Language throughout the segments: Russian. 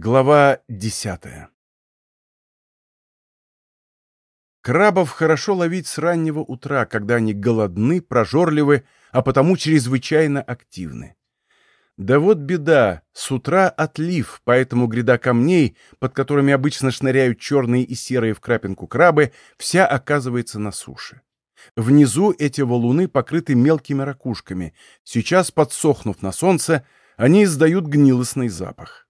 Глава десятая Крабов хорошо ловить с раннего утра, когда они голодны, прожорливы, а потому чрезвычайно активны. Да вот беда, с утра отлив, поэтому гряда камней, под которыми обычно шныряют черные и серые в крапинку крабы, вся оказывается на суше. Внизу эти валуны покрыты мелкими ракушками. Сейчас, подсохнув на солнце, они издают гнилостный запах.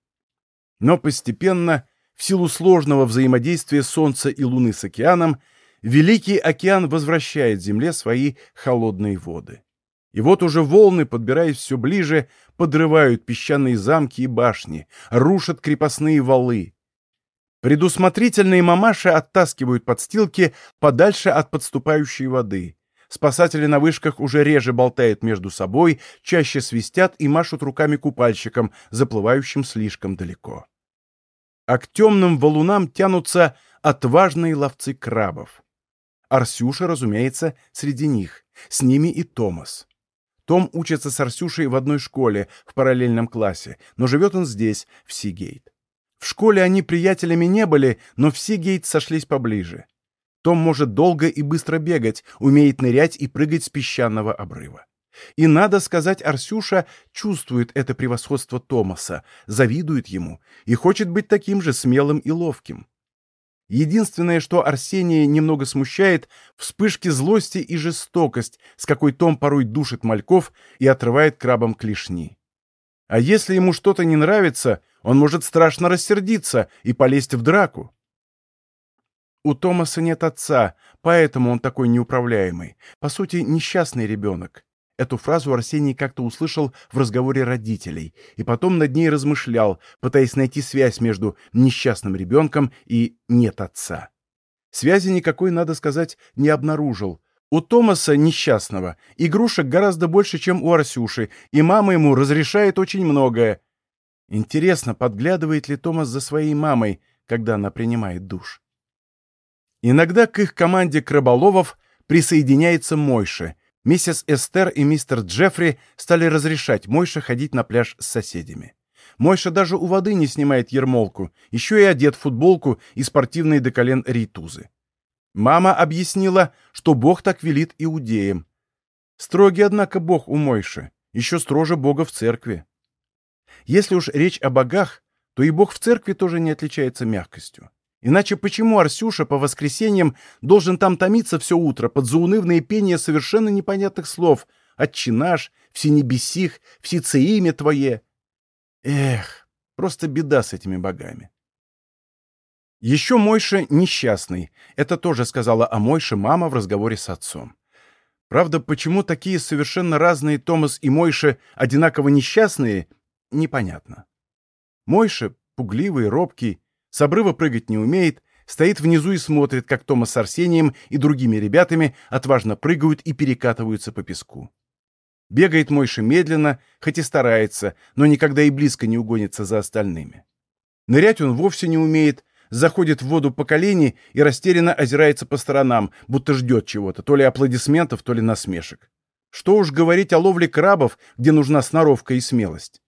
Но постепенно, в силу сложного взаимодействия Солнца и Луны с океаном, Великий океан возвращает Земле свои холодные воды. И вот уже волны, подбираясь все ближе, подрывают песчаные замки и башни, рушат крепостные валы. Предусмотрительные мамаши оттаскивают подстилки подальше от подступающей воды. Спасатели на вышках уже реже болтают между собой, чаще свистят и машут руками купальщикам, заплывающим слишком далеко. А к темным валунам тянутся отважные ловцы крабов. Арсюша, разумеется, среди них. С ними и Томас. Том учится с Арсюшей в одной школе, в параллельном классе, но живет он здесь, в Сигейт. В школе они приятелями не были, но в Сигейт сошлись поближе. Том может долго и быстро бегать, умеет нырять и прыгать с песчаного обрыва. И, надо сказать, Арсюша чувствует это превосходство Томаса, завидует ему и хочет быть таким же смелым и ловким. Единственное, что Арсения немного смущает, вспышки злости и жестокость, с какой Том порой душит мальков и отрывает крабам клешни. А если ему что-то не нравится, он может страшно рассердиться и полезть в драку. У Томаса нет отца, поэтому он такой неуправляемый. По сути, несчастный ребенок. Эту фразу Арсений как-то услышал в разговоре родителей и потом над ней размышлял, пытаясь найти связь между несчастным ребенком и «нет отца». Связи никакой, надо сказать, не обнаружил. У Томаса, несчастного, игрушек гораздо больше, чем у Арсюши, и мама ему разрешает очень многое. Интересно, подглядывает ли Томас за своей мамой, когда она принимает душ? Иногда к их команде краболовов присоединяется Мойша, Миссис Эстер и мистер Джеффри стали разрешать Мойше ходить на пляж с соседями. Мойша даже у воды не снимает ермолку, еще и одет в футболку и спортивные до колен рейтузы. Мама объяснила, что Бог так велит иудеям. Строгий, однако, Бог у Мойши, еще строже Бога в церкви. Если уж речь о богах, то и Бог в церкви тоже не отличается мягкостью. Иначе почему Арсюша по воскресеньям должен там томиться все утро под заунывное пение совершенно непонятных слов «Отче наш», «Все небесих», «Всеце имя Твое»? Эх, просто беда с этими богами. Еще Мойша несчастный. Это тоже сказала о Мойше мама в разговоре с отцом. Правда, почему такие совершенно разные Томас и Мойша одинаково несчастные, непонятно. Мойша, пугливый, робкий, с обрыва прыгать не умеет, стоит внизу и смотрит, как Тома с Арсением и другими ребятами отважно прыгают и перекатываются по песку. Бегает Мойша медленно, хоть и старается, но никогда и близко не угонится за остальными. Нырять он вовсе не умеет, заходит в воду по колени и растерянно озирается по сторонам, будто ждет чего-то, то ли аплодисментов, то ли насмешек. Что уж говорить о ловле крабов, где нужна сноровка и смелость.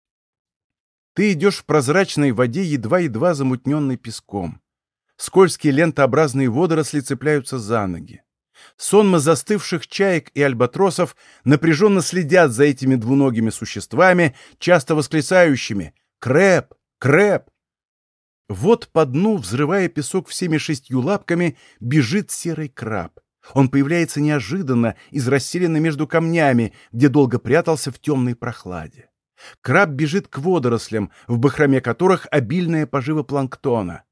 Ты идешь в прозрачной воде, едва-едва замутненной песком. Скользкие лентообразные водоросли цепляются за ноги. Сонмы застывших чаек и альбатросов напряженно следят за этими двуногими существами, часто восклицающими «Крэп! Крэп!». Вот по дну, взрывая песок всеми шестью лапками, бежит серый краб. Он появляется неожиданно, из расселены между камнями, где долго прятался в темной прохладе. Краб бежит к водорослям, в бахроме которых обильная пожива планктона.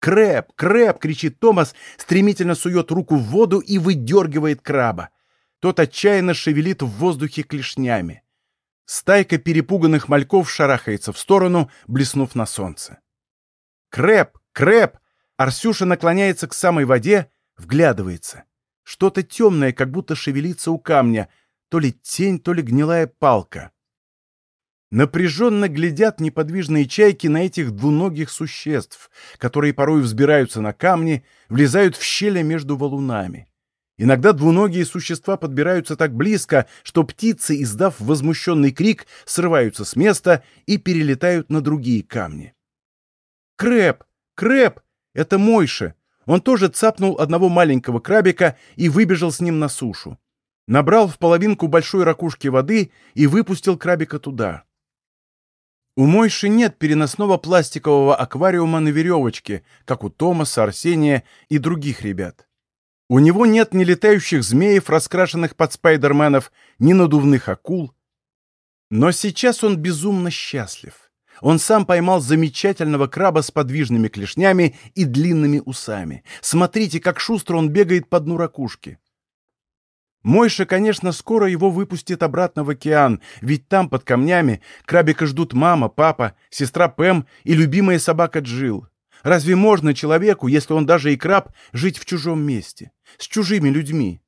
«Крэп! Крэп!» — кричит Томас, стремительно сует руку в воду и выдергивает краба. Тот отчаянно шевелит в воздухе клешнями. Стайка перепуганных мальков шарахается в сторону, блеснув на солнце. «Крэп! Крэп!» Арсюша наклоняется к самой воде, вглядывается. Что-то темное, как будто шевелится у камня, то ли тень, то ли гнилая палка. Напряженно глядят неподвижные чайки на этих двуногих существ, которые порой взбираются на камни, влезают в щели между валунами. Иногда двуногие существа подбираются так близко, что птицы, издав возмущенный крик, срываются с места и перелетают на другие камни. Крэп! Крэп! Это Мойша! Он тоже цапнул одного маленького крабика и выбежал с ним на сушу. Набрал в половинку большой ракушки воды и выпустил крабика туда. У Мойши нет переносного пластикового аквариума на веревочке, как у Томаса, Арсения и других ребят. У него нет ни летающих змеев, раскрашенных под спайдерменов, ни надувных акул. Но сейчас он безумно счастлив. Он сам поймал замечательного краба с подвижными клешнями и длинными усами. Смотрите, как шустро он бегает по дну ракушки. Мойша, конечно, скоро его выпустит обратно в океан, ведь там, под камнями, крабика ждут мама, папа, сестра Пэм и любимая собака Джил. Разве можно человеку, если он даже и краб, жить в чужом месте, с чужими людьми?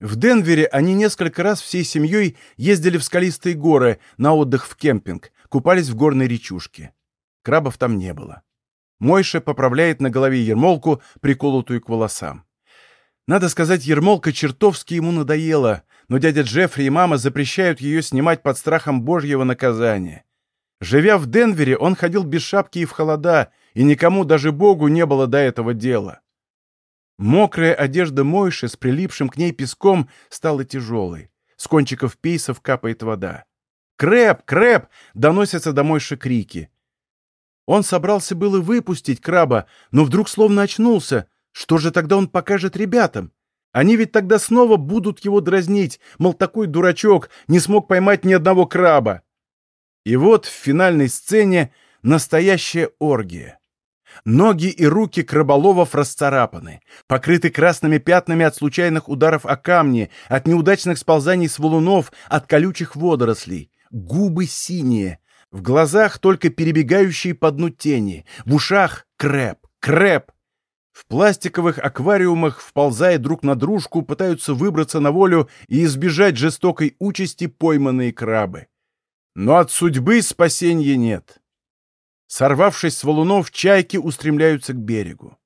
В Денвере они несколько раз всей семьей ездили в скалистые горы на отдых в кемпинг, купались в горной речушке. Крабов там не было. Мойша поправляет на голове ермолку, приколотую к волосам. Надо сказать, ермолка чертовски ему надоела, но дядя Джеффри и мама запрещают ее снимать под страхом божьего наказания. Живя в Денвере, он ходил без шапки и в холода, и никому, даже Богу, не было до этого дела. Мокрая одежда Мойши с прилипшим к ней песком стала тяжелой. С кончиков пейсов капает вода. «Крэп! Крэп!» — доносятся до Мойши крики. Он собрался было выпустить краба, но вдруг словно очнулся — что же тогда он покажет ребятам? Они ведь тогда снова будут его дразнить, мол, такой дурачок не смог поймать ни одного краба. И вот в финальной сцене настоящая оргия. Ноги и руки краболовов расцарапаны, покрыты красными пятнами от случайных ударов о камни, от неудачных сползаний с валунов, от колючих водорослей. Губы синие, в глазах только перебегающие по дну тени, в ушах крэп, крэп, в пластиковых аквариумах, вползая друг на дружку, пытаются выбраться на волю и избежать жестокой участи пойманные крабы. Но от судьбы спасения нет. Сорвавшись с валунов, чайки устремляются к берегу.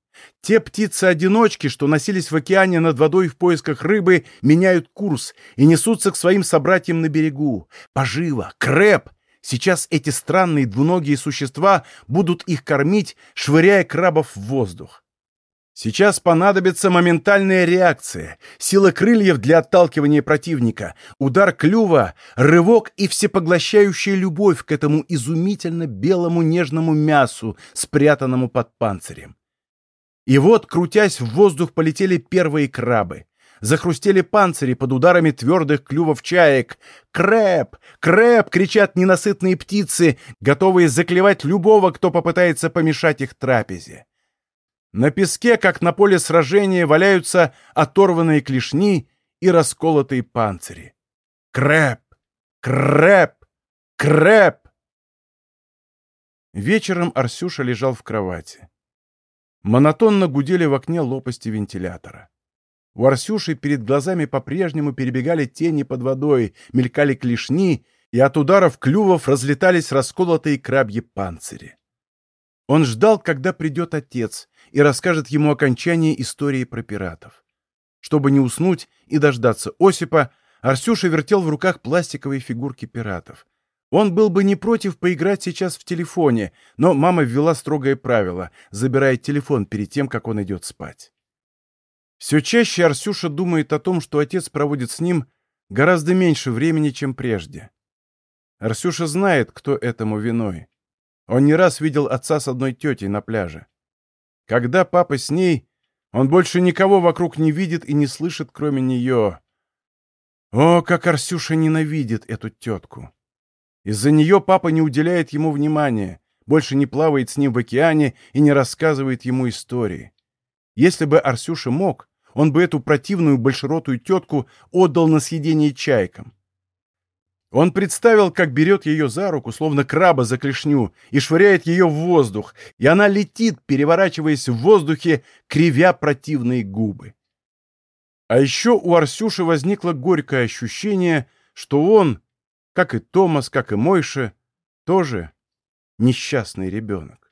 Те птицы-одиночки, что носились в океане над водой в поисках рыбы, меняют курс и несутся к своим собратьям на берегу. Поживо, крэп! Сейчас эти странные двуногие существа будут их кормить, швыряя крабов в воздух. Сейчас понадобится моментальная реакция, сила крыльев для отталкивания противника, удар клюва, рывок и всепоглощающая любовь к этому изумительно белому нежному мясу, спрятанному под панцирем. И вот, крутясь в воздухе, полетели первые крабы. Захрустели панцири под ударами твердых клювов чаек. «Крэп! Крэп!» — кричат ненасытные птицы, готовые заклевать любого, кто попытается помешать их трапезе. На песке, как на поле сражения, валяются оторванные клешни и расколотые панцири. Крэп! Крэп! Крэп! Вечером Арсюша лежал в кровати. Монотонно гудели в окне лопасти вентилятора. У Арсюши перед глазами по-прежнему перебегали тени под водой, мелькали клешни, и от ударов клювов разлетались расколотые крабьи панцири. Он ждал, когда придет отец, и расскажет ему окончание истории про пиратов. Чтобы не уснуть и дождаться Осипа, Арсюша вертел в руках пластиковые фигурки пиратов. Он был бы не против поиграть сейчас в телефоне, но мама ввела строгое правило — забирает телефон перед тем, как он идет спать. Все чаще Арсюша думает о том, что отец проводит с ним гораздо меньше времени, чем прежде. Арсюша знает, кто этому виной. Он не раз видел отца с одной тетей на пляже. Когда папа с ней, он больше никого вокруг не видит и не слышит, кроме нее. О, как Арсюша ненавидит эту тетку! Из-за нее папа не уделяет ему внимания, больше не плавает с ним в океане и не рассказывает ему истории. Если бы Арсюша мог, он бы эту противную большеротую тетку отдал на съедение чайкам. Он представил, как берет ее за руку, словно краба за клешню, и швыряет ее в воздух, и она летит, переворачиваясь в воздухе, кривя противные губы. А еще у Арсюши возникло горькое ощущение, что он, как и Томас, как и Мойша, тоже несчастный ребенок.